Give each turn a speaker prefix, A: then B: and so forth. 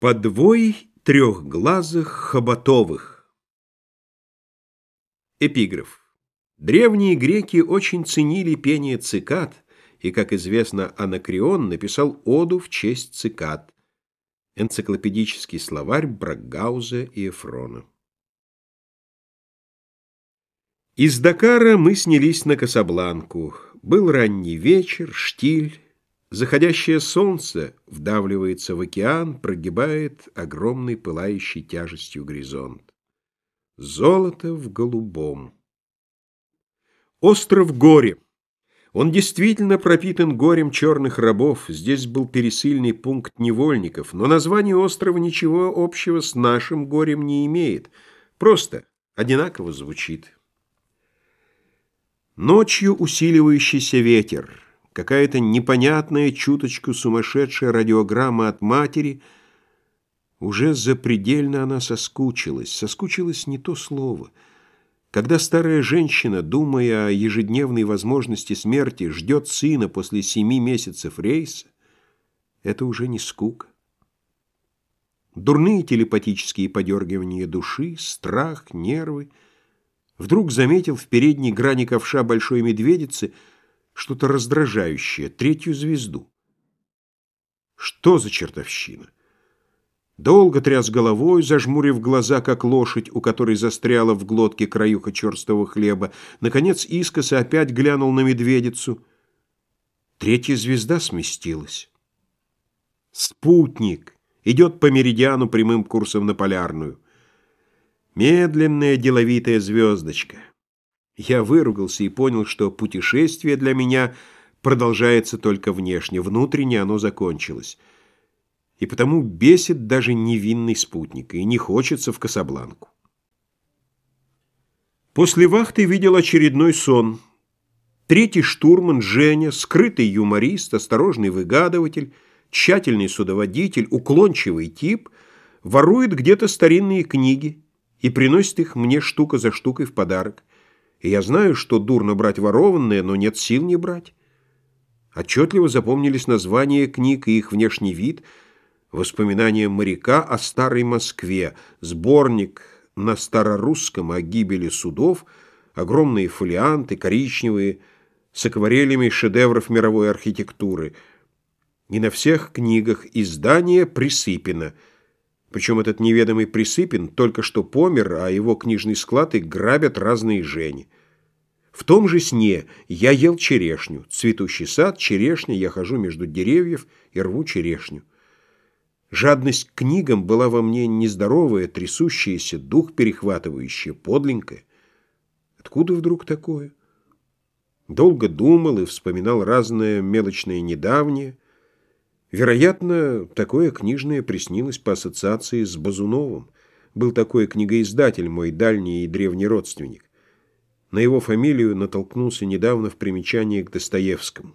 A: Подвой трехглазых хоботовых Эпиграф Древние греки очень ценили пение цикад, и, как известно, Анакреон написал оду в честь цикад. Энциклопедический словарь Брагауза и Эфрона. Из Дакара мы снялись на Касабланку. Был ранний вечер, штиль, Заходящее солнце вдавливается в океан, прогибает огромный пылающий тяжестью горизонт. Золото в голубом. Остров Горе. Он действительно пропитан горем черных рабов. Здесь был пересыльный пункт невольников, но название острова ничего общего с нашим горем не имеет. Просто одинаково звучит. Ночью усиливающийся ветер какая-то непонятная, чуточку сумасшедшая радиограмма от матери. Уже запредельно она соскучилась. Соскучилась не то слово. Когда старая женщина, думая о ежедневной возможности смерти, ждет сына после семи месяцев рейса, это уже не скука. Дурные телепатические подергивания души, страх, нервы. Вдруг заметил в передней грани ковша большой медведицы — что-то раздражающее, третью звезду. Что за чертовщина? Долго тряс головой, зажмурив глаза, как лошадь, у которой застряла в глотке краюха черстого хлеба. Наконец искоса опять глянул на медведицу. Третья звезда сместилась. Спутник идет по меридиану прямым курсом на полярную. Медленная деловитая звездочка. Я выругался и понял, что путешествие для меня продолжается только внешне, внутренне оно закончилось. И потому бесит даже невинный спутник, и не хочется в Касабланку. После вахты видел очередной сон. Третий штурман Женя, скрытый юморист, осторожный выгадыватель, тщательный судоводитель, уклончивый тип, ворует где-то старинные книги и приносит их мне штука за штукой в подарок. И я знаю, что дурно брать ворованное, но нет сил не брать. Отчетливо запомнились названия книг и их внешний вид, воспоминания моряка о старой Москве, сборник на старорусском о гибели судов, огромные фолианты, коричневые, с акварелями шедевров мировой архитектуры. И на всех книгах издание Присыпено — причем этот неведомый Присыпин только что помер, а его книжный склад и грабят разные жени. В том же сне я ел черешню, цветущий сад, черешня, я хожу между деревьев и рву черешню. Жадность к книгам была во мне нездоровая, трясущаяся, дух перехватывающая, подленькая. Откуда вдруг такое? Долго думал и вспоминал разное мелочное недавнее, Вероятно, такое книжное приснилось по ассоциации с Базуновым. Был такой книгоиздатель, мой дальний и древний родственник. На его фамилию натолкнулся недавно в примечании к Достоевскому.